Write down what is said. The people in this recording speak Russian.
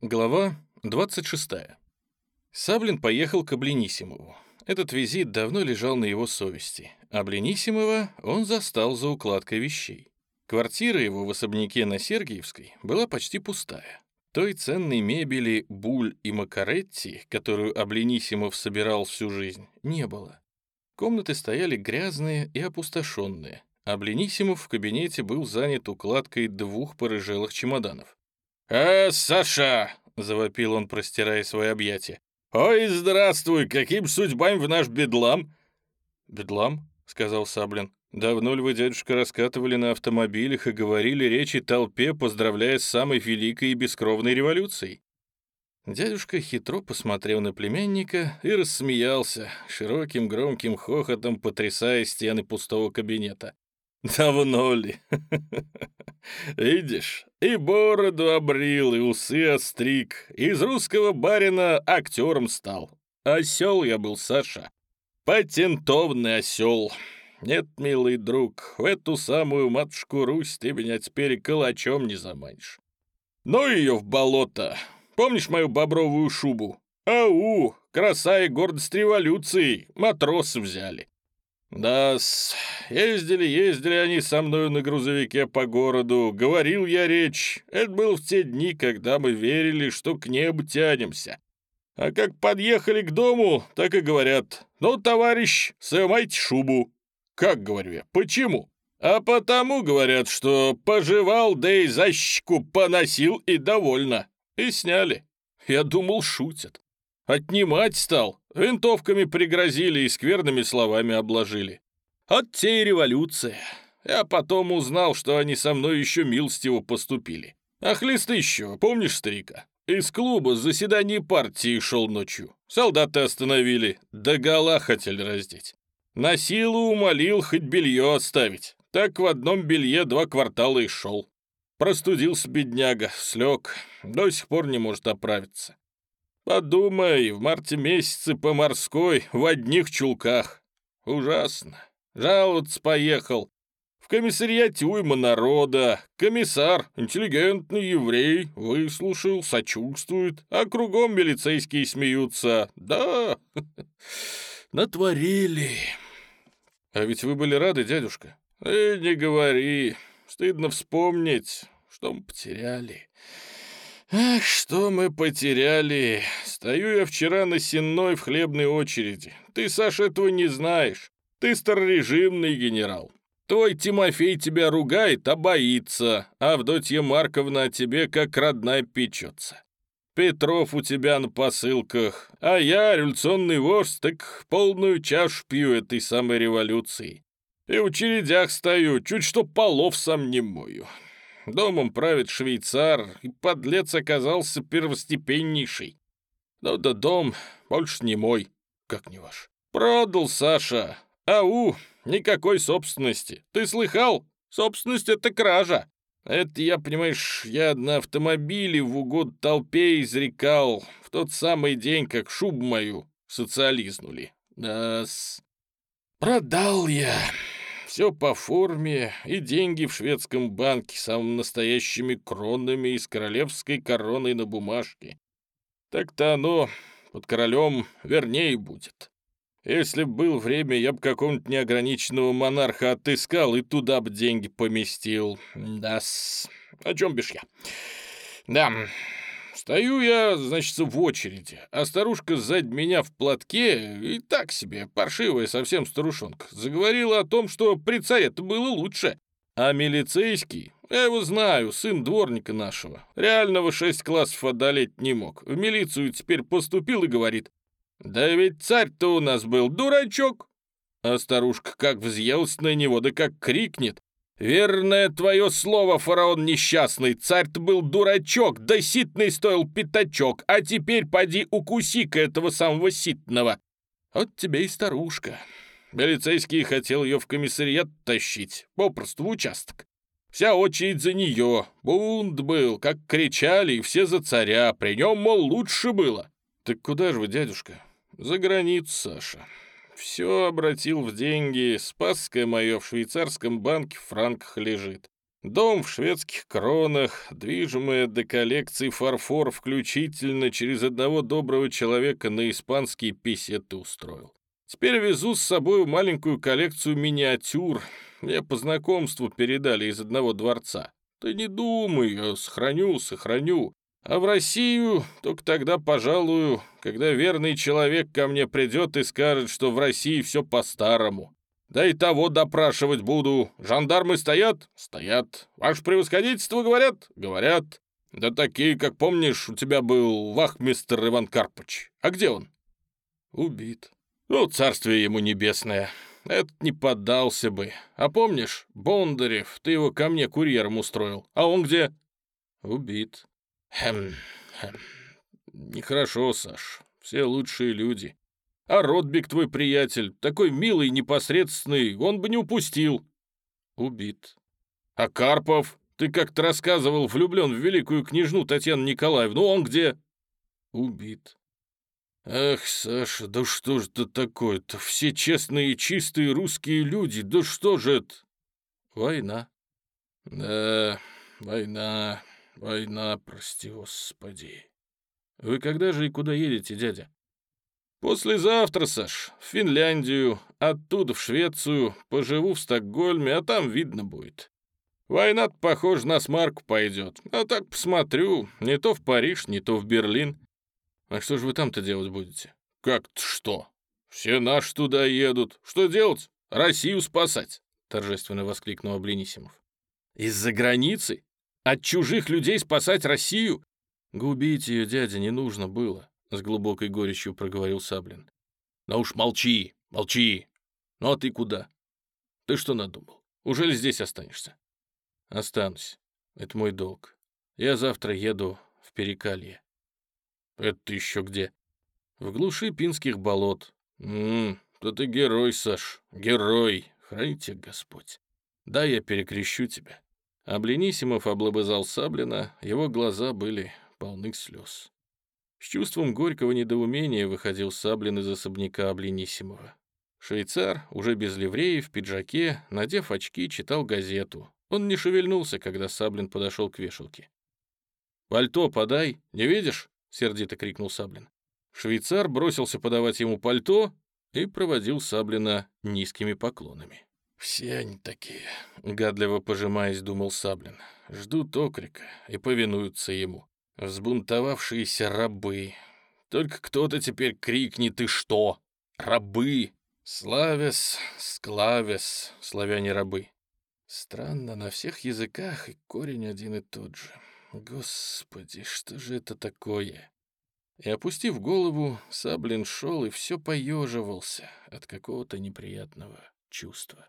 Глава 26. Саблин поехал к Обленисимову. Этот визит давно лежал на его совести. Обленисимова он застал за укладкой вещей. Квартира его в особняке на Сергиевской была почти пустая. Той ценной мебели Буль и Макаретти, которую Обленисимов собирал всю жизнь, не было. Комнаты стояли грязные и опустошенные. Обленисимов в кабинете был занят укладкой двух порыжелых чемоданов. «А, Саша!» — завопил он, простирая свои объятия. «Ой, здравствуй! Каким судьбам в наш бедлам?» «Бедлам?» — сказал Саблин. «Давно ли вы, дядюшка, раскатывали на автомобилях и говорили речи толпе, поздравляя с самой великой и бескровной революцией?» Дядюшка хитро посмотрел на племянника и рассмеялся, широким громким хохотом потрясая стены пустого кабинета. «Давно ли? Видишь, и бороду обрил, и усы остриг. Из русского барина актером стал. Осел я был, Саша. Патентованный осел. Нет, милый друг, в эту самую матушку Русь ты меня теперь калачом не заманишь. Ну ее в болото. Помнишь мою бобровую шубу? Ау, краса и гордость революции. Матросы взяли да ездили, ездили они со мной на грузовике по городу. Говорил я речь. Это был в те дни, когда мы верили, что к небу тянемся. А как подъехали к дому, так и говорят. Ну, товарищ, сымайте шубу. Как, говорю я, почему? А потому, говорят, что пожевал, да и защику поносил и довольно. И сняли. Я думал, шутят. Отнимать стал. Винтовками пригрозили и скверными словами обложили. От те революция. Я потом узнал, что они со мной еще милостиво поступили. А хлест еще, помнишь старика? Из клуба с заседания партии шел ночью. Солдаты остановили, да гола хотели раздеть. На силу умолил хоть белье оставить. Так в одном белье два квартала и шел. Простудился бедняга, слег, до сих пор не может оправиться. Подумай, в марте месяце по морской в одних чулках. Ужасно. Жаловаться поехал. В комиссариате уйма народа. Комиссар, интеллигентный еврей, выслушал, сочувствует, а кругом милицейские смеются. Да, натворили. А ведь вы были рады, дядюшка? Э, не говори. Стыдно вспомнить, что мы потеряли. Ах, что мы потеряли. Стою я вчера на сенной в хлебной очереди. Ты, Саша, этого не знаешь. Ты старорежимный генерал. Твой Тимофей тебя ругает, а боится. А Авдотья Марковна о тебе как родная печется. Петров у тебя на посылках, а я, революционный вождь, так полную чашу пью этой самой революции. И в очередях стою, чуть что полов сам не мою. Домом правит швейцар, и подлец оказался первостепеннейший. Ну да дом больше не мой, как не ваш. Продал Саша. Ау, никакой собственности. Ты слыхал? Собственность — это кража. Это я, понимаешь, я на автомобиле в угод толпе изрекал в тот самый день, как шубу мою социализнули. Да-с. Продал я. Все по форме, и деньги в шведском банке самыми настоящими кронами и с королевской короной на бумажке. Так-то оно под королем вернее будет. Если б был время, я бы какого-нибудь неограниченного монарха отыскал и туда бы деньги поместил. Да-с. О чем бишь я? Да, Стою я, значит, в очереди, а старушка сзади меня в платке, и так себе, паршивая совсем старушонка, заговорила о том, что при царе-то было лучше. А милицейский, я его знаю, сын дворника нашего, реального шесть классов одолеть не мог. В милицию теперь поступил и говорит, «Да ведь царь-то у нас был дурачок!» А старушка как взъелась на него, да как крикнет, «Верное твое слово, фараон несчастный, царь-то был дурачок, да ситный стоил пятачок, а теперь поди укуси-ка этого самого ситного». Вот тебе и старушка. Милицейский хотел ее в комиссариат тащить, попросту в участок. Вся очередь за нее, бунт был, как кричали, и все за царя, при нем, мол, лучше было. Так куда же вы, дядюшка? За границу, Саша. Все обратил в деньги, спасское мое в швейцарском банке в франках лежит. Дом в шведских кронах, движимая до коллекции фарфор включительно через одного доброго человека на испанские песеты устроил. Теперь везу с собой маленькую коллекцию миниатюр. Мне по знакомству передали из одного дворца. Ты не думай, я сохраню, сохраню. А в Россию только тогда пожалую, когда верный человек ко мне придет и скажет, что в России все по-старому. Да и того допрашивать буду. Жандармы стоят? Стоят. Ваше превосходительство говорят? Говорят. Да такие, как помнишь, у тебя был вахмистр Иван Карпыч. А где он? Убит. Ну, царствие ему небесное. Этот не поддался бы. А помнишь, Бондарев, ты его ко мне курьером устроил. А он где? Убит. Хм, хм. Нехорошо, Саш. Все лучшие люди. А Ротбик твой приятель, такой милый, непосредственный, он бы не упустил. Убит. А Карпов, ты как-то рассказывал, влюблен в великую княжну Татьяну Николаевну, он где? Убит. Ах, Саша, да что же это такое-то? Все честные и чистые русские люди, да что же это? Война. Да, война, война, прости господи. Вы когда же и куда едете, дядя? «Послезавтра, Саш, в Финляндию, оттуда в Швецию, поживу в Стокгольме, а там видно будет. Война похоже, на смарку пойдет. А так посмотрю, не то в Париж, не то в Берлин. А что же вы там-то делать будете? Как-то что? Все наши туда едут. Что делать? Россию спасать!» Торжественно воскликнул Облинисимов. «Из-за границы? От чужих людей спасать Россию? Губить ее, дядя, не нужно было. — с глубокой горечью проговорил Саблин. «Ну уж молчи, молчи. Ну а ты куда? Ты что надумал? Уже ли здесь останешься?» «Останусь. Это мой долг. Я завтра еду в Перекалье». «Это еще где?» «В глуши Пинских болот». «Ммм, то ты герой, Саш, герой. Храни тебя Господь. Да, я перекрещу тебя». Обленисимов облобызал Саблина, его глаза были полны слез. С чувством горького недоумения выходил Саблин из особняка Обленисимова. Швейцар, уже без ливреи, в пиджаке, надев очки, читал газету. Он не шевельнулся, когда Саблин подошел к вешалке. «Пальто подай, не видишь?» — сердито крикнул Саблин. Швейцар бросился подавать ему пальто и проводил Саблина низкими поклонами. «Все они такие», — гадливо пожимаясь, думал Саблин. «Ждут окрика и повинуются ему. Взбунтовавшиеся рабы. Только кто-то теперь крикнет «И что?» Рабы! Славес, склавес, славяне-рабы. Странно, на всех языках и корень один и тот же. Господи, что же это такое? И, опустив голову, Саблин шел и все поеживался от какого-то неприятного чувства.